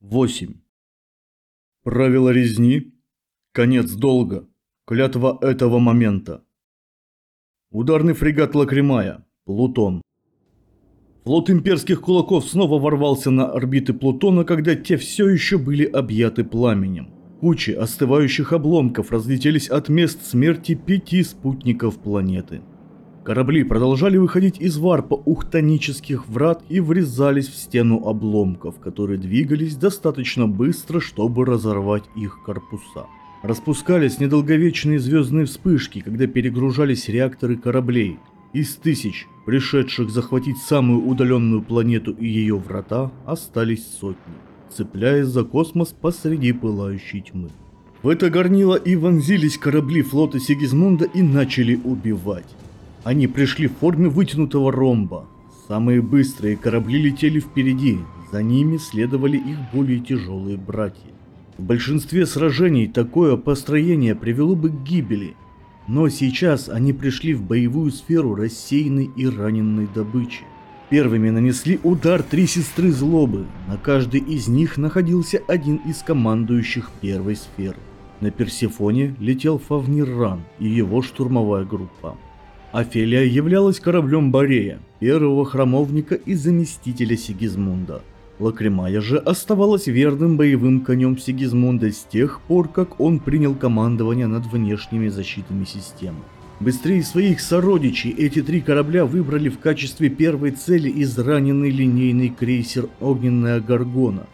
8. Правило резни. Конец долга. Клятва этого момента. Ударный фрегат Лакримая. Плутон. Флот имперских кулаков снова ворвался на орбиты Плутона, когда те все еще были объяты пламенем. Кучи остывающих обломков разлетелись от мест смерти пяти спутников планеты. Корабли продолжали выходить из варпа ухтонических врат и врезались в стену обломков, которые двигались достаточно быстро, чтобы разорвать их корпуса. Распускались недолговечные звездные вспышки, когда перегружались реакторы кораблей. Из тысяч, пришедших захватить самую удаленную планету и ее врата, остались сотни, цепляясь за космос посреди пылающей тьмы. В это горнило и вонзились корабли флота Сигизмунда и начали убивать. Они пришли в форме вытянутого ромба. Самые быстрые корабли летели впереди, за ними следовали их более тяжелые братья. В большинстве сражений такое построение привело бы к гибели, но сейчас они пришли в боевую сферу рассеянной и раненной добычи. Первыми нанесли удар три сестры злобы, на каждой из них находился один из командующих первой сферы. На Персефоне летел Фавнирран и его штурмовая группа. Офелия являлась кораблем Борея, первого храмовника и заместителя Сигизмунда. Лакримая же оставалась верным боевым конем Сигизмунда с тех пор, как он принял командование над внешними защитами системы. Быстрее своих сородичей эти три корабля выбрали в качестве первой цели израненный линейный крейсер «Огненная Гаргона»,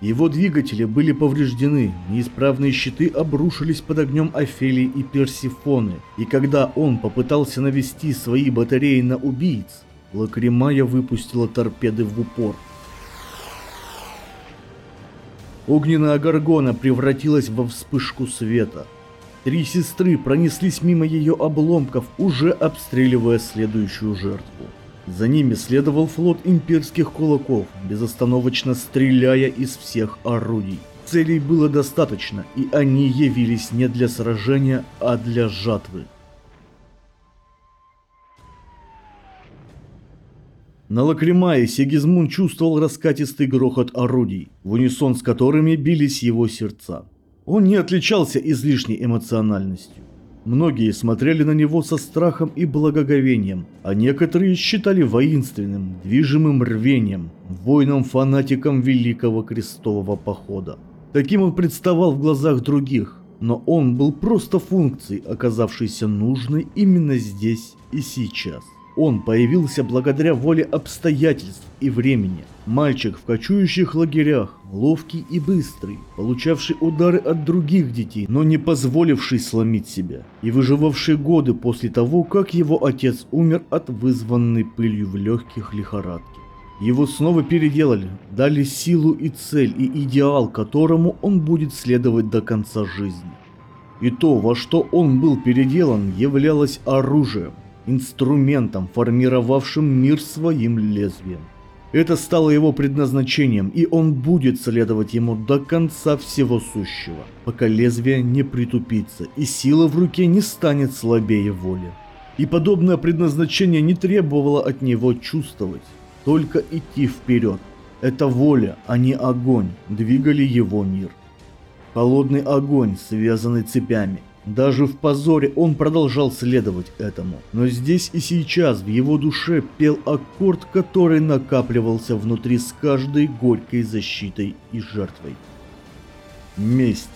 его двигатели были повреждены, неисправные щиты обрушились под огнем Офелии и Персифоны, и когда он попытался навести свои батареи на убийц, Лакримая выпустила торпеды в упор. Огненная горгона превратилась во вспышку света. Три сестры пронеслись мимо ее обломков, уже обстреливая следующую жертву. За ними следовал флот имперских кулаков, безостановочно стреляя из всех орудий. Целей было достаточно, и они явились не для сражения, а для жатвы. На Лакримае Сигизмунд чувствовал раскатистый грохот орудий, в унисон с которыми бились его сердца. Он не отличался излишней эмоциональностью. Многие смотрели на него со страхом и благоговением, а некоторые считали воинственным, движимым рвением, воином-фанатиком Великого Крестового Похода. Таким он представал в глазах других, но он был просто функцией, оказавшейся нужной именно здесь и сейчас. Он появился благодаря воле обстоятельств и времени. Мальчик в кочующих лагерях, ловкий и быстрый, получавший удары от других детей, но не позволивший сломить себя, и выживавший годы после того, как его отец умер от вызванной пылью в легких лихорадки. Его снова переделали, дали силу и цель, и идеал, которому он будет следовать до конца жизни. И то, во что он был переделан, являлось оружием инструментом, формировавшим мир своим лезвием. Это стало его предназначением, и он будет следовать ему до конца всего сущего, пока лезвие не притупится и сила в руке не станет слабее воли. И подобное предназначение не требовало от него чувствовать, только идти вперед. Это воля, а не огонь, двигали его мир. Холодный огонь, связанный цепями, даже в позоре он продолжал следовать этому. Но здесь и сейчас в его душе пел аккорд, который накапливался внутри с каждой горькой защитой и жертвой. Месть.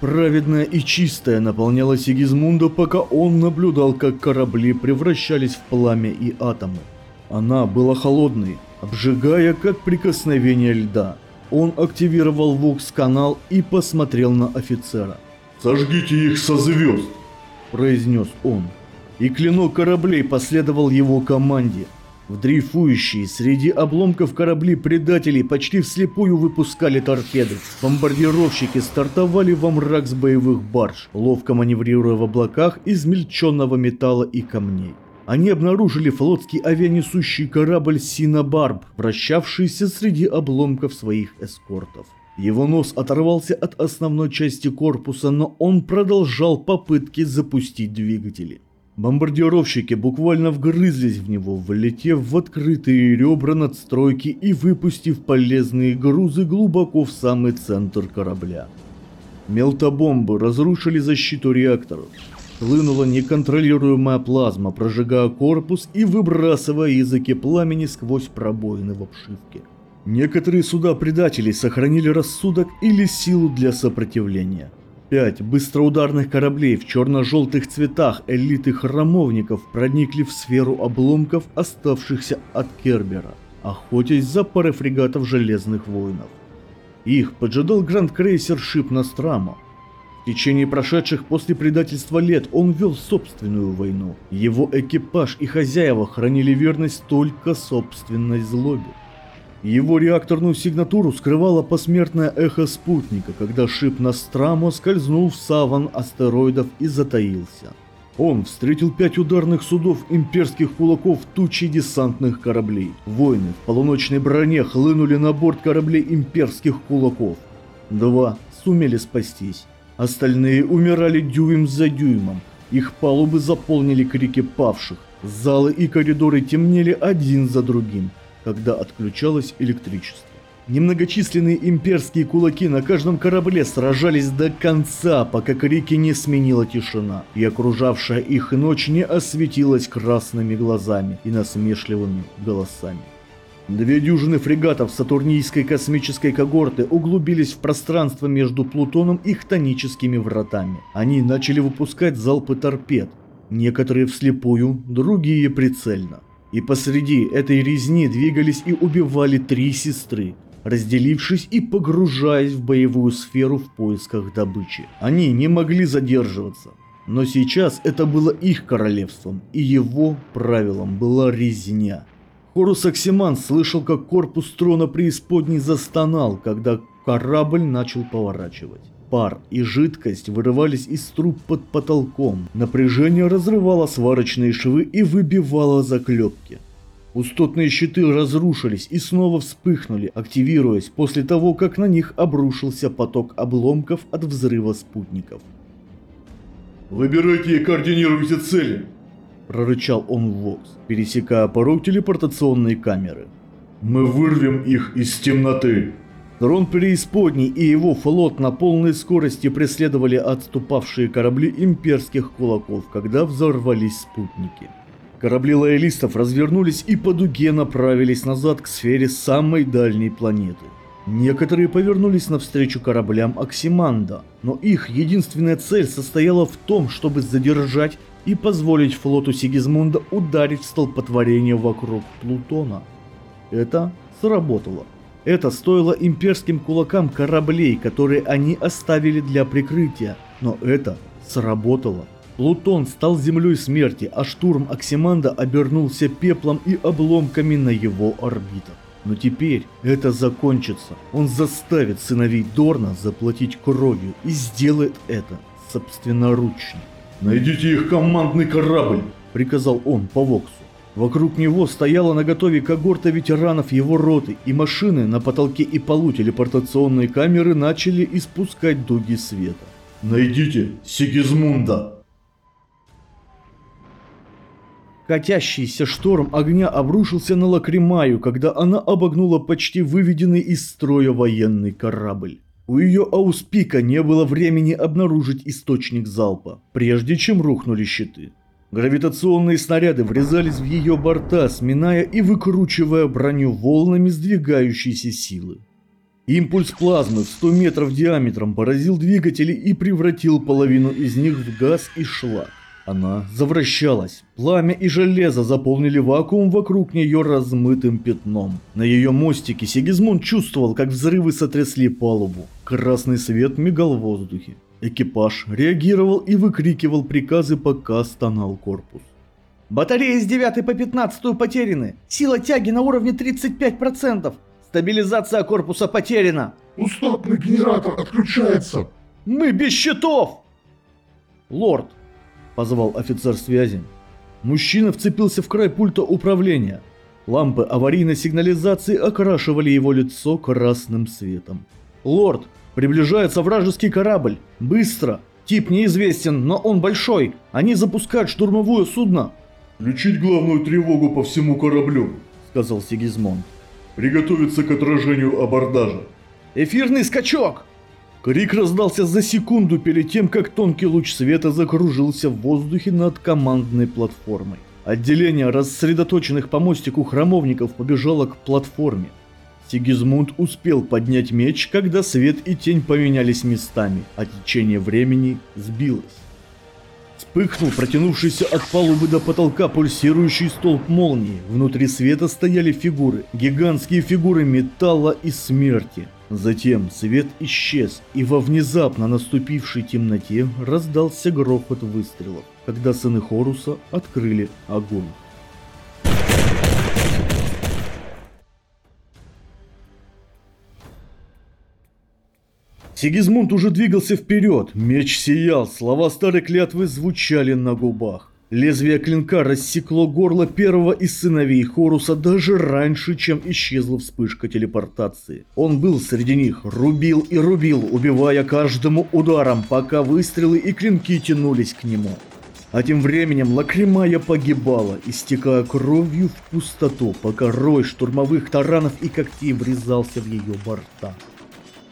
Праведная и чистая наполняла Сигизмунда, пока он наблюдал, как корабли превращались в пламя и атомы. Она была холодной, обжигая, как прикосновение льда. Он активировал вокс-канал и посмотрел на офицера. «Сожгите их со звезд!» – произнес он. И клинок кораблей последовал его команде. В дрейфующие среди обломков корабли предателей почти вслепую выпускали торпеды. Бомбардировщики стартовали во мрак с боевых барж, ловко маневрируя в облаках измельченного металла и камней. Они обнаружили флотский авианесущий корабль «Синабарб», вращавшийся среди обломков своих эскортов. Его нос оторвался от основной части корпуса, но он продолжал попытки запустить двигатели. Бомбардировщики буквально вгрызлись в него, влетев в открытые ребра надстройки и выпустив полезные грузы глубоко в самый центр корабля. Мелтобомбы разрушили защиту реакторов. Хлынула неконтролируемая плазма, прожигая корпус и выбрасывая языки пламени сквозь пробоины в обшивке. Некоторые суда-предателей сохранили рассудок или силу для сопротивления. Пять быстроударных кораблей в черно-желтых цветах элиты храмовников проникли в сферу обломков, оставшихся от Кербера, охотясь за парой фрегатов Железных Воинов. Их поджидал гранд-крейсер Шип Настрамо. В течение прошедших после предательства лет он вел собственную войну. Его экипаж и хозяева хранили верность только собственной злобе. Его реакторную сигнатуру скрывало посмертное эхо спутника, когда шип Настрамо скользнул в саван астероидов и затаился. Он встретил пять ударных судов имперских кулаков тучи десантных кораблей. Воины в полуночной броне хлынули на борт кораблей имперских кулаков. Два сумели спастись. Остальные умирали дюйм за дюймом. Их палубы заполнили крики павших. Залы и коридоры темнели один за другим – когда отключалось электричество. Немногочисленные имперские кулаки на каждом корабле сражались до конца, пока крики не сменила тишина, и окружавшая их ночь не осветилась красными глазами и насмешливыми голосами. Две дюжины фрегатов Сатурнийской космической когорты углубились в пространство между Плутоном и Хтоническими вратами. Они начали выпускать залпы торпед, некоторые вслепую, другие прицельно. И посреди этой резни двигались и убивали три сестры, разделившись и погружаясь в боевую сферу в поисках добычи. Они не могли задерживаться. Но сейчас это было их королевством, и его правилом была резня. Хорус Оксиман слышал, как корпус трона преисподней застонал, когда корабль начал поворачивать. Пар и жидкость вырывались из труб под потолком. Напряжение разрывало сварочные швы и выбивало заклепки. Пустотные щиты разрушились и снова вспыхнули, активируясь после того, как на них обрушился поток обломков от взрыва спутников. «Выбирайте и координируйте цели!» – прорычал он в Вокс, пересекая порог телепортационной камеры. «Мы вырвем их из темноты!» Трон Преисподней и его флот на полной скорости преследовали отступавшие корабли имперских кулаков, когда взорвались спутники. Корабли лоялистов развернулись и по дуге направились назад к сфере самой дальней планеты. Некоторые повернулись навстречу кораблям Оксиманда, но их единственная цель состояла в том, чтобы задержать и позволить флоту Сигизмунда ударить в столпотворение вокруг Плутона. Это сработало. Это стоило имперским кулакам кораблей, которые они оставили для прикрытия, но это сработало. Плутон стал землей смерти, а штурм Оксиманда обернулся пеплом и обломками на его орбитах. Но теперь это закончится. Он заставит сыновей Дорна заплатить кровью и сделает это собственноручно. «Найдите их командный корабль!» – приказал он по Воксу. Вокруг него стояла наготове когорта ветеранов его роты, и машины на потолке и полу телепортационной камеры начали испускать дуги света. «Найдите Сигизмунда!» Катящийся шторм огня обрушился на Лакримаю, когда она обогнула почти выведенный из строя военный корабль. У ее ауспика не было времени обнаружить источник залпа, прежде чем рухнули щиты. Гравитационные снаряды врезались в ее борта, сминая и выкручивая броню волнами сдвигающейся силы. Импульс плазмы в 100 метров диаметром поразил двигатели и превратил половину из них в газ и шлак. Она завращалась. Пламя и железо заполнили вакуум вокруг нее размытым пятном. На ее мостике Сигизмунд чувствовал, как взрывы сотрясли палубу. Красный свет мигал в воздухе. Экипаж реагировал и выкрикивал приказы, пока стонал корпус. Батареи с 9 по 15 потеряны. Сила тяги на уровне 35%. Стабилизация корпуса потеряна. Пустотный генератор отключается. Мы без щитов. Лорд, позвал офицер связи. Мужчина вцепился в край пульта управления. Лампы аварийной сигнализации окрашивали его лицо красным светом. «Лорд, Приближается вражеский корабль. Быстро. Тип неизвестен, но он большой. Они запускают штурмовое судно, Включить главную тревогу по всему кораблю. сказал Сигизмунд. Приготовиться к отражению абордажа. Эфирный скачок! Крик раздался за секунду перед тем, как тонкий луч света закружился в воздухе над командной платформой. Отделение рассредоточенных по мостику храмовников побежало к платформе. Сигизмунд успел поднять меч, когда свет и тень поменялись местами, а течение времени сбилось. Вспыхнул протянувшийся от палубы до потолка пульсирующий столб молнии. Внутри света стояли фигуры, гигантские фигуры металла и смерти. Затем свет исчез, и во внезапно наступившей темноте раздался грохот выстрелов, когда сыны Хоруса открыли огонь. Сигизмунд уже двигался вперед, меч сиял, слова старой клятвы звучали на губах. Лезвие клинка рассекло горло первого из сыновей Хоруса даже раньше, чем исчезла вспышка телепортации. Он был среди них, рубил и рубил, убивая каждому ударом, пока выстрелы и клинки тянулись к нему. А тем временем Лакримая погибала, истекая кровью в пустоту, пока рой штурмовых таранов и когтей врезался в ее борта.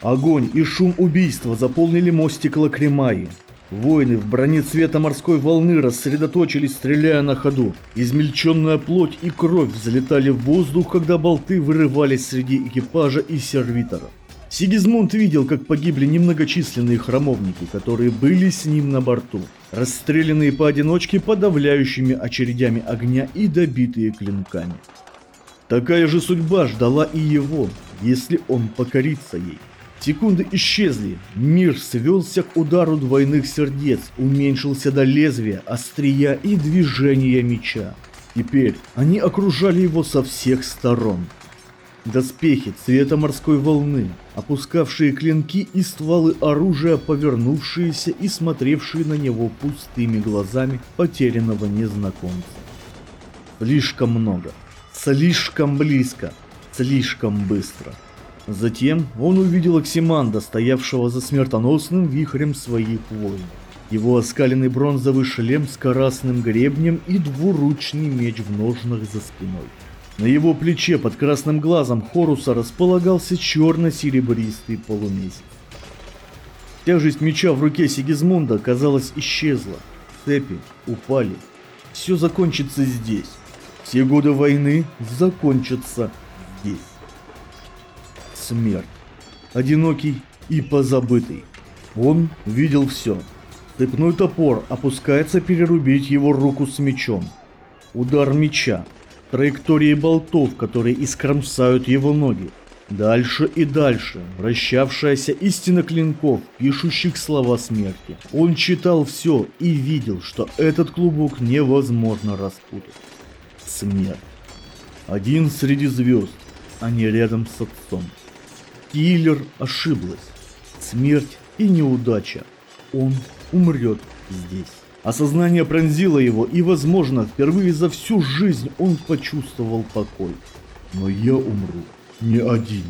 Огонь и шум убийства заполнили мостик Лакримаи. Воины в броне цвета морской волны рассредоточились, стреляя на ходу. Измельченная плоть и кровь взлетали в воздух, когда болты вырывались среди экипажа и сервиторов. Сигизмунд видел, как погибли немногочисленные храмовники, которые были с ним на борту, расстрелянные поодиночке подавляющими очередями огня и добитые клинками. Такая же судьба ждала и его, если он покорится ей. Секунды исчезли, мир свелся к удару двойных сердец, уменьшился до лезвия, острия и движения меча. Теперь они окружали его со всех сторон. Доспехи цвета морской волны, опускавшие клинки и стволы оружия, повернувшиеся и смотревшие на него пустыми глазами потерянного незнакомца. Слишком много, слишком близко, слишком быстро. Затем он увидел Оксиманда, стоявшего за смертоносным вихрем своих воинов. Его оскаленный бронзовый шлем с красным гребнем и двуручный меч в ножнах за спиной. На его плече под красным глазом Хоруса располагался черно-серебристый полумесяц. Тяжесть меча в руке Сигизмунда, казалось, исчезла. Цепи упали. Все закончится здесь. Все годы войны закончатся здесь. Смерть. Одинокий и позабытый. Он видел все. Цепной топор опускается перерубить его руку с мечом. Удар меча. Траектории болтов, которые искромсают его ноги. Дальше и дальше, вращавшаяся истина клинков, пишущих слова смерти. Он читал все и видел, что этот клубок невозможно распутать. Смерть. Один среди звезд, а не рядом с отцом. Киллер ошиблась. Смерть и неудача. Он умрет здесь. Осознание пронзило его, и, возможно, впервые за всю жизнь он почувствовал покой. Но я умру не один.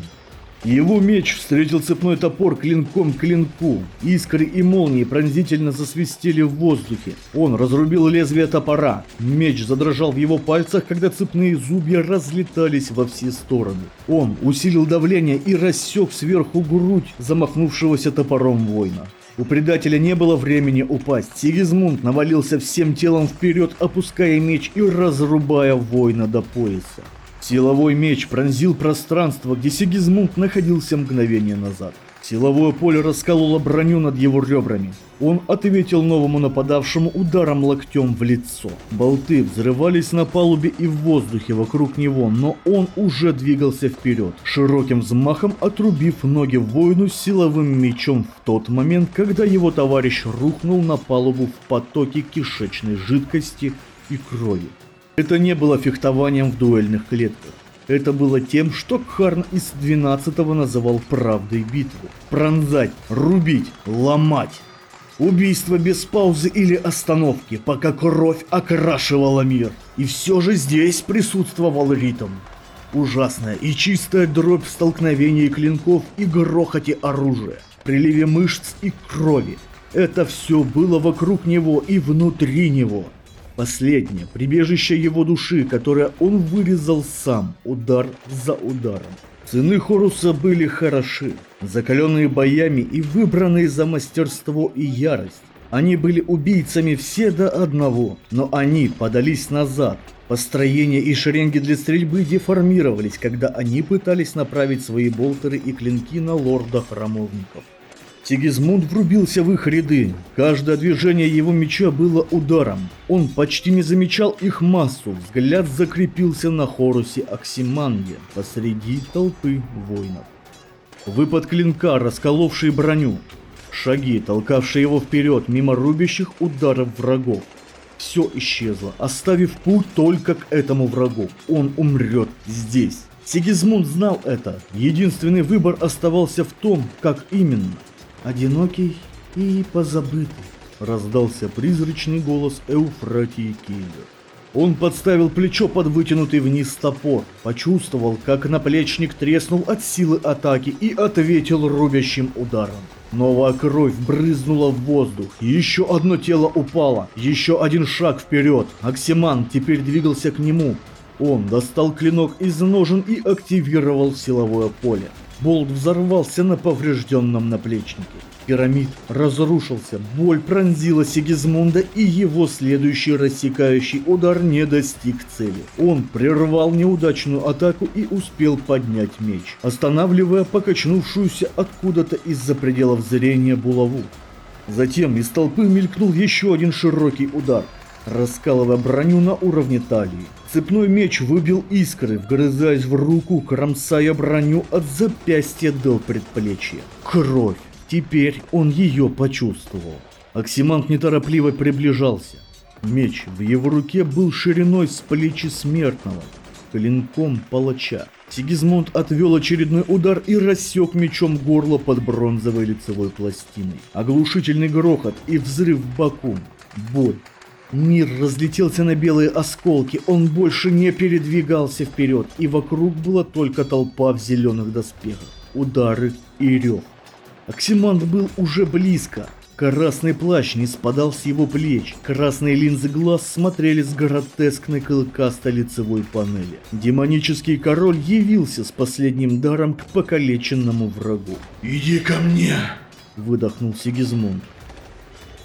Его меч встретил цепной топор клинком к клинку. Искры и молнии пронзительно засвистели в воздухе. Он разрубил лезвие топора. Меч задрожал в его пальцах, когда цепные зубья разлетались во все стороны. Он усилил давление и рассек сверху грудь замахнувшегося топором воина. У предателя не было времени упасть. Сигизмунд навалился всем телом вперед, опуская меч и разрубая воина до пояса. Силовой меч пронзил пространство, где Сигизмунд находился мгновение назад. Силовое поле раскололо броню над его ребрами. Он ответил новому нападавшему ударом локтем в лицо. Болты взрывались на палубе и в воздухе вокруг него, но он уже двигался вперед, широким взмахом отрубив ноги воину силовым мечом в тот момент, когда его товарищ рухнул на палубу в потоке кишечной жидкости и крови. Это не было фехтованием в дуэльных клетках. Это было тем, что Кхарн из 12-го называл правдой битвы. Пронзать, рубить, ломать. Убийство без паузы или остановки, пока кровь окрашивала мир. И все же здесь присутствовал ритм. Ужасная и чистая дробь в столкновении клинков и грохоте оружия, приливе мышц и крови. Это все было вокруг него и внутри него. Последнее прибежище его души, которое он вырезал сам, удар за ударом. Сыны Хоруса были хороши, закаленные боями и выбранные за мастерство и ярость. Они были убийцами все до одного, но они подались назад. Построения и шеренги для стрельбы деформировались, когда они пытались направить свои болтеры и клинки на лорда-храмовников. Сигизмунд врубился в их ряды. Каждое движение его меча было ударом. Он почти не замечал их массу. Взгляд закрепился на Хорусе Оксиманге посреди толпы воинов. Выпад клинка, расколовший броню. Шаги, толкавшие его вперед мимо рубящих ударов врагов. Все исчезло, оставив путь только к этому врагу. Он умрет здесь. Сигизмунд знал это. Единственный выбор оставался в том, как именно – одинокий и позабытый, раздался призрачный голос Эуфратии Киллер. Он подставил плечо под вытянутый вниз топор, почувствовал, как наплечник треснул от силы атаки и ответил рубящим ударом. Новая кровь брызнула в воздух, еще одно тело упало, еще один шаг вперед. Оксиман теперь двигался к нему. Он достал клинок из ножен и активировал силовое поле. Болт взорвался на поврежденном наплечнике. Пирамид разрушился, боль пронзила Сигизмунда и его следующий рассекающий удар не достиг цели. Он прервал неудачную атаку и успел поднять меч, останавливая покачнувшуюся откуда-то из-за пределов зрения булаву. Затем из толпы мелькнул еще один широкий удар, раскалывая броню на уровне талии. Цепной меч выбил искры, вгрызаясь в руку, кромсая броню от запястья до предплечья. Кровь. Теперь он ее почувствовал. Оксимант неторопливо приближался. Меч в его руке был шириной с плечи смертного, клинком палача. Сигизмунд отвел очередной удар и рассек мечом горло под бронзовой лицевой пластиной. Оглушительный грохот и взрыв в боку. Боль. Мир разлетелся на белые осколки, он больше не передвигался вперед, и вокруг была только толпа в зеленых доспехах, удары и рев. Оксимант был уже близко. Красный плащ не спадал с его плеч, красные линзы глаз смотрели с гротескной клыкастой лицевой панели. Демонический король явился с последним даром к покалеченному врагу. «Иди ко мне!» – выдохнул Сигизмунд.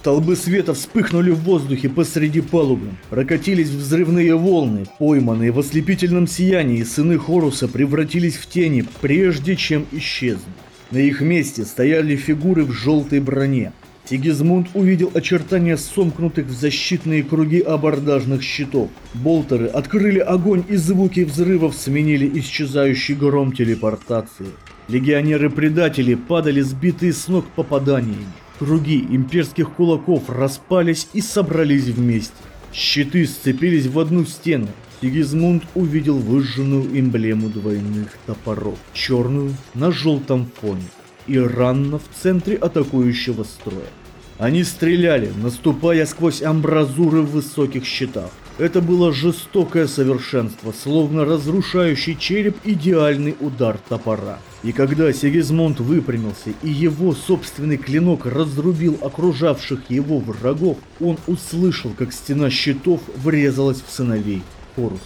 Столбы света вспыхнули в воздухе посреди палубы. Прокатились взрывные волны, пойманные в ослепительном сиянии, сыны Хоруса превратились в тени, прежде чем исчезнуть. На их месте стояли фигуры в желтой броне. Сигизмунд увидел очертания сомкнутых в защитные круги абордажных щитов. Болтеры открыли огонь и звуки взрывов сменили исчезающий гром телепортации. Легионеры-предатели падали сбитые с ног попаданиями. Круги имперских кулаков распались и собрались вместе. Щиты сцепились в одну стену. Сигизмунд увидел выжженную эмблему двойных топоров, черную на желтом фоне, и ранно в центре атакующего строя. Они стреляли, наступая сквозь амбразуры в высоких щитах. Это было жестокое совершенство, словно разрушающий череп идеальный удар топора. И когда Сигизмунд выпрямился и его собственный клинок разрубил окружавших его врагов, он услышал, как стена щитов врезалась в сыновей Хоруса.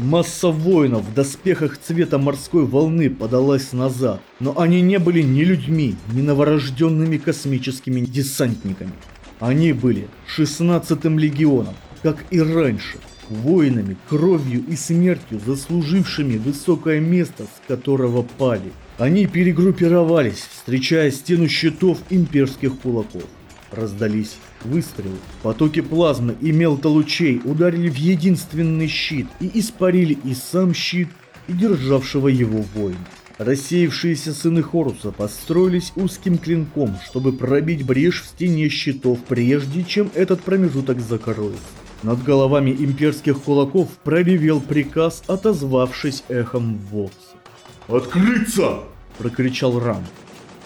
Масса воинов в доспехах цвета морской волны подалась назад, но они не были ни людьми, ни новорожденными космическими десантниками. Они были 16-м легионом, как и раньше, воинами, кровью и смертью, заслужившими высокое место, с которого пали. Они перегруппировались, встречая стену щитов имперских кулаков. Раздались выстрелы. Потоки плазмы и мелтолучей ударили в единственный щит и испарили и сам щит, и державшего его воина. Рассеявшиеся сыны Хоруса построились узким клинком, чтобы пробить брешь в стене щитов, прежде чем этот промежуток закроется. Над головами имперских кулаков проревел приказ, отозвавшись эхом в Воксе. «Открыться!» – прокричал Рам.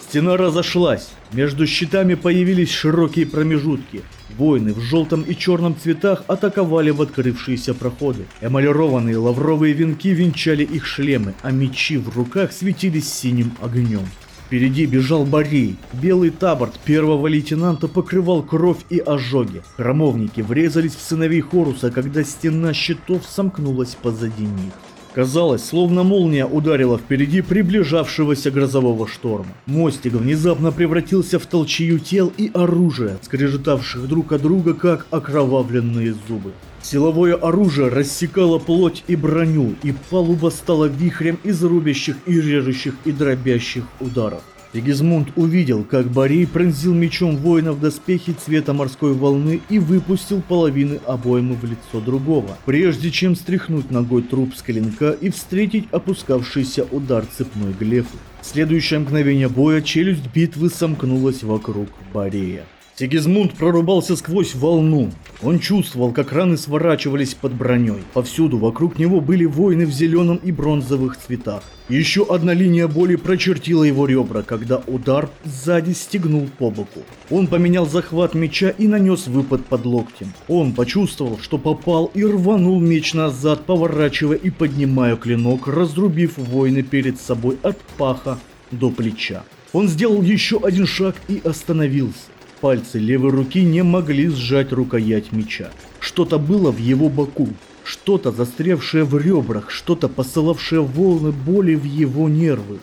Стена разошлась, между щитами появились широкие промежутки. Воины в желтом и черном цветах атаковали в открывшиеся проходы. Эмалированные лавровые венки венчали их шлемы, а мечи в руках светились синим огнем. Впереди бежал Борей. Белый таборт первого лейтенанта покрывал кровь и ожоги. Храмовники врезались в сыновей Хоруса, когда стена щитов сомкнулась позади них. Казалось, словно молния ударила впереди приближавшегося грозового шторма. Мостик внезапно превратился в толчью тел и оружия, скрежетавших друг от друга, как окровавленные зубы. Силовое оружие рассекало плоть и броню, и палуба стала вихрем из рубящих и режущих и дробящих ударов. Сигизмунд увидел, как Борей пронзил мечом воина в доспехи цвета морской волны и выпустил половины обоймы в лицо другого, прежде чем стряхнуть ногой труп с клинка и встретить опускавшийся удар цепной глефы. В следующее мгновение боя челюсть битвы сомкнулась вокруг Борея. Сигизмунд прорубался сквозь волну. Он чувствовал, как раны сворачивались под броней. Повсюду вокруг него были воины в зеленом и бронзовых цветах. Еще одна линия боли прочертила его ребра, когда удар сзади стегнул по боку. Он поменял захват меча и нанес выпад под локтем. Он почувствовал, что попал и рванул меч назад, поворачивая и поднимая клинок, разрубив воины перед собой от паха до плеча. Он сделал еще один шаг и остановился. Пальцы левой руки не могли сжать рукоять меча. Что-то было в его боку, что-то застрявшее в ребрах, что-то посылавшее волны боли в его нервы.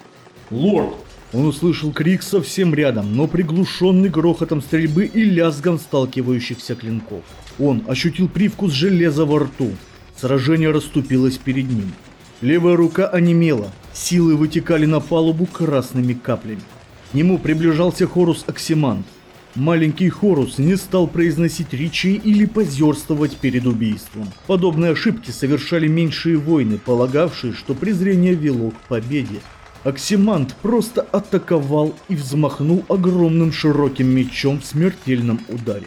Лорд! Он услышал крик совсем рядом, но приглушенный грохотом стрельбы и лязгом сталкивающихся клинков. Он ощутил привкус железа во рту. Сражение расступилось перед ним. Левая рука онемела, силы вытекали на палубу красными каплями. К нему приближался Хорус Оксимант. Маленький Хорус не стал произносить речей или позерствовать перед убийством. Подобные ошибки совершали меньшие воины, полагавшие, что презрение вело к победе. Оксимант просто атаковал и взмахнул огромным широким мечом в смертельном ударе.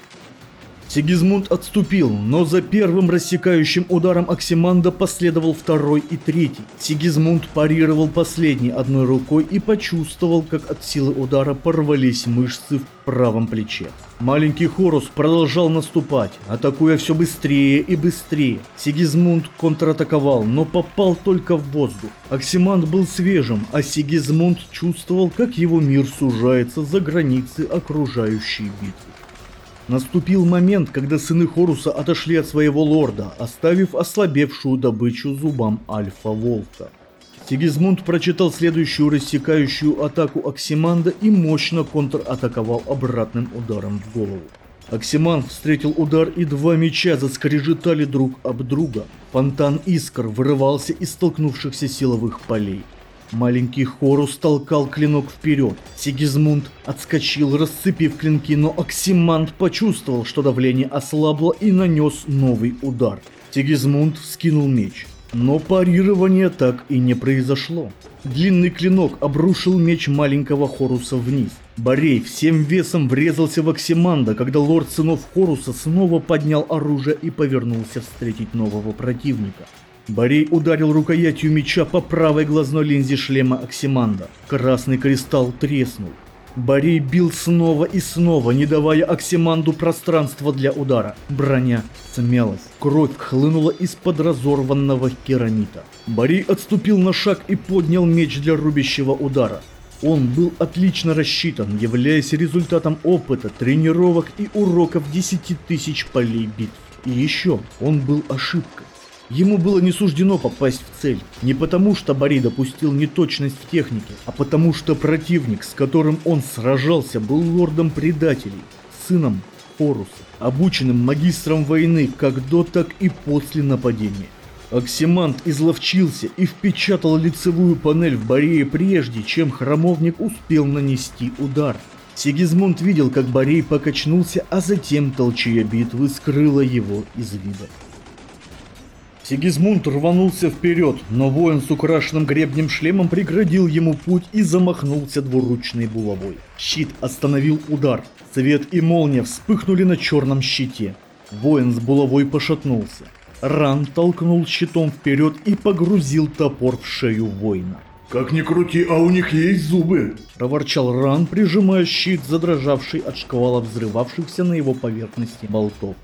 Сигизмунд отступил, но за первым рассекающим ударом Оксиманда последовал второй и третий. Сигизмунд парировал последний одной рукой и почувствовал, как от силы удара порвались мышцы в правом плече. Маленький Хорус продолжал наступать, атакуя все быстрее и быстрее. Сигизмунд контратаковал, но попал только в воздух. Оксиманд был свежим, а Сигизмунд чувствовал, как его мир сужается за границы окружающей битвы. Наступил момент, когда сыны Хоруса отошли от своего лорда, оставив ослабевшую добычу зубам Альфа-Волка. Сигизмунд прочитал следующую рассекающую атаку Оксиманда и мощно контратаковал обратным ударом в голову. Оксиманд встретил удар, и два меча заскрежетали друг об друга. Фонтан искр вырывался из столкнувшихся силовых полей. Маленький Хорус толкал клинок вперед. Сигизмунд отскочил, расцепив клинки, но Оксимант почувствовал, что давление ослабло и нанес новый удар. Сигизмунд вскинул меч. Но парирование так и не произошло. Длинный клинок обрушил меч маленького Хоруса вниз. Борей всем весом врезался в Оксиманда, когда лорд сынов Хоруса снова поднял оружие и повернулся встретить нового противника. Борей ударил рукоятью меча по правой глазной линзе шлема Оксиманда. Красный кристалл треснул. Борей бил снова и снова, не давая Оксиманду пространства для удара. Броня смялась. Кровь хлынула из-под разорванного керамита. Борей отступил на шаг и поднял меч для рубящего удара. Он был отлично рассчитан, являясь результатом опыта, тренировок и уроков 10 тысяч полей битв. И еще, он был ошибкой. Ему было не суждено попасть в цель. Не потому, что Бори допустил неточность в технике, а потому, что противник, с которым он сражался, был лордом предателей, сыном Хоруса, обученным магистром войны как до, так и после нападения. Оксимант изловчился и впечатал лицевую панель в Борее прежде, чем храмовник успел нанести удар. Сигизмунд видел, как Борей покачнулся, а затем толчья битвы скрыла его из вида. Сигизмунд рванулся вперед, но воин с украшенным гребнем шлемом преградил ему путь и замахнулся двуручной булавой. Щит остановил удар. Свет и молния вспыхнули на черном щите. Воин с булавой пошатнулся. Ран толкнул щитом вперед и погрузил топор в шею воина. Как ни крути, а у них есть зубы. Проворчал Ран, прижимая щит, задрожавший от шквала взрывавшихся на его поверхности болтов.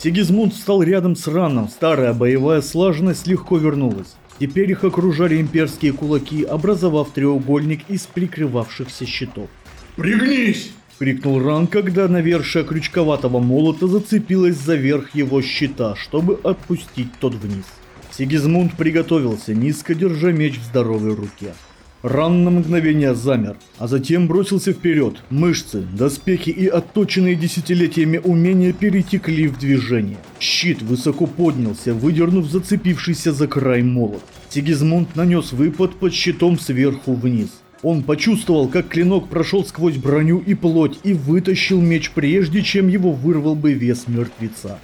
Сигизмунд встал рядом с Раном, старая боевая слаженность легко вернулась. Теперь их окружали имперские кулаки, образовав треугольник из прикрывавшихся щитов. Пригнись! — крикнул Ран, когда навершие крючковатого молота зацепилось за верх его щита, чтобы отпустить тот вниз. Сигизмунд приготовился, низко держа меч в здоровой руке. Ран на мгновение замер, а затем бросился вперед. Мышцы, доспехи и отточенные десятилетиями умения перетекли в движение. Щит высоко поднялся, выдернув зацепившийся за край молот. Сигизмунд нанес выпад под щитом сверху вниз. Он почувствовал, как клинок прошел сквозь броню и плоть и вытащил меч прежде, чем его вырвал бы вес мертвеца.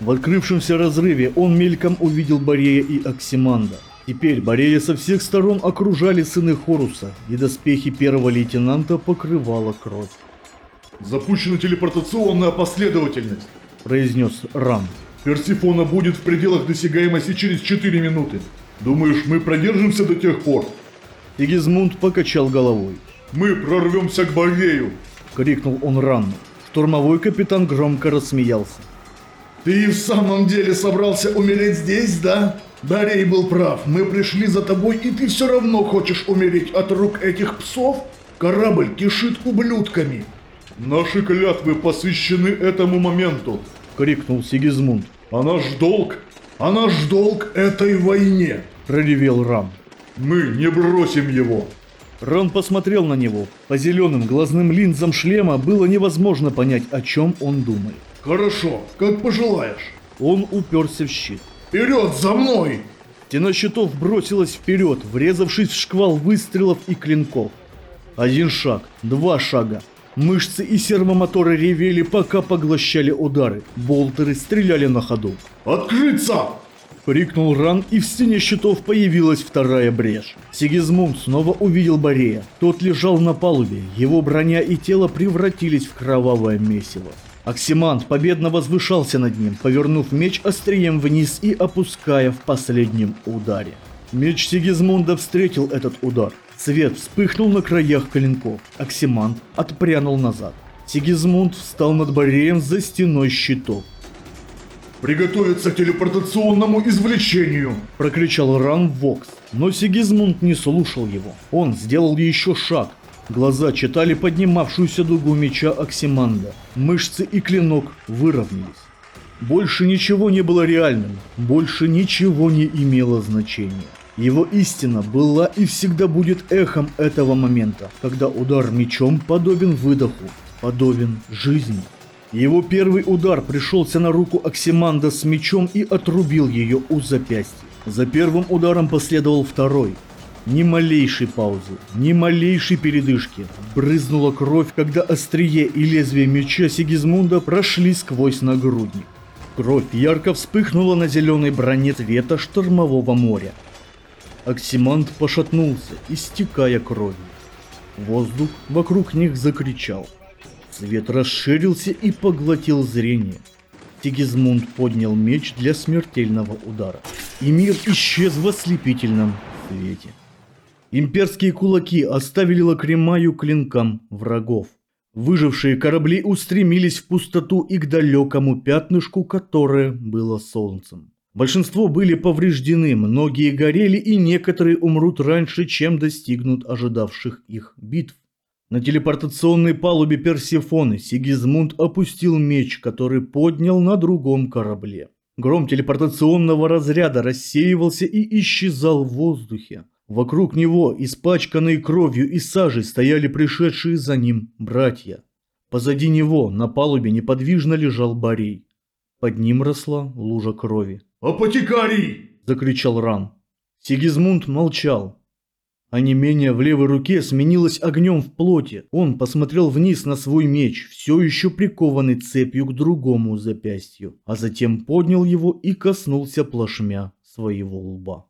В открывшемся разрыве он мельком увидел Борея и Оксиманда. Теперь Борея со всех сторон окружали сыны Хоруса, и доспехи первого лейтенанта покрывала кровь. Запущена телепортационная последовательность. Произнес Ран. Персифона будет в пределах досягаемости через 4 минуты. Думаешь, мы продержимся до тех пор? Сигизмунд покачал головой. Мы прорвемся к Борею. Крикнул он Ранну. Штурмовой капитан громко рассмеялся. Ты в самом деле собрался умереть здесь, да? Борей был прав. Мы пришли за тобой, и ты все равно хочешь умереть от рук этих псов? Корабль кишит ублюдками. Наши клятвы посвящены этому моменту. Крикнул Сигизмунд. А наш долг, а наш долг этой войне. Проревел Ран. Мы не бросим его. Рон посмотрел на него. По зеленым глазным линзам шлема было невозможно понять, о чем он думает. Хорошо, как пожелаешь. Он уперся в щит. Вперед за мной! Стена щитов бросилась вперед, врезавшись в шквал выстрелов и клинков. Один шаг, два шага. Мышцы и сервомоторы ревели, пока поглощали удары. Болтеры стреляли на ходу. Открыться! Крикнул Ран, и в стене щитов появилась вторая брешь. Сигизмунд снова увидел Борея. Тот лежал на палубе, его броня и тело превратились в кровавое месиво. Оксимант победно возвышался над ним, повернув меч острием вниз и опуская в последнем ударе. Меч Сигизмунда встретил этот удар. Свет вспыхнул на краях клинков. Оксимант отпрянул назад. Сигизмунд встал над Бореем за стеной щитов. Приготовиться к телепортационному извлечению. Прокричал Ран Вокс, но Сигизмунд не слушал его. Он сделал еще шаг. Глаза читали поднимавшуюся дугу меча Оксиманда. Мышцы и клинок выровнялись. Больше ничего не было реальным, больше ничего не имело значения. Его истина была и всегда будет эхом этого момента, когда удар мечом подобен выдоху, подобен жизни. Его первый удар пришелся на руку Оксиманда с мечом и отрубил ее у запястья. За первым ударом последовал второй. Ни малейшей паузы, ни малейшей передышки. Брызнула кровь, когда острие и лезвие меча Сигизмунда прошли сквозь нагрудник. Кровь ярко вспыхнула на зеленой броне цвета штормового моря. Оксиманд пошатнулся, истекая кровью. Воздух вокруг них закричал. Свет расширился и поглотил зрение. Сигизмунд поднял меч для смертельного удара. И мир исчез в ослепительном свете. Имперские кулаки оставили лакримаю клинкам врагов. Выжившие корабли устремились в пустоту и к далекому пятнышку, которое было солнцем. Большинство были повреждены, многие горели и некоторые умрут раньше, чем достигнут ожидавших их битв. На телепортационной палубе Персефоны Сигизмунд опустил меч, который поднял на другом корабле. Гром телепортационного разряда рассеивался и исчезал в воздухе. Вокруг него, испачканные кровью и сажей, стояли пришедшие за ним братья. Позади него на палубе неподвижно лежал Борей. Под ним росла лужа крови. «Апотекарий!» – закричал Ран. Сигизмунд молчал, а не менее в левой руке сменилось огнем в плоти. Он посмотрел вниз на свой меч, все еще прикованный цепью к другому запястью, а затем поднял его и коснулся плашмя своего лба.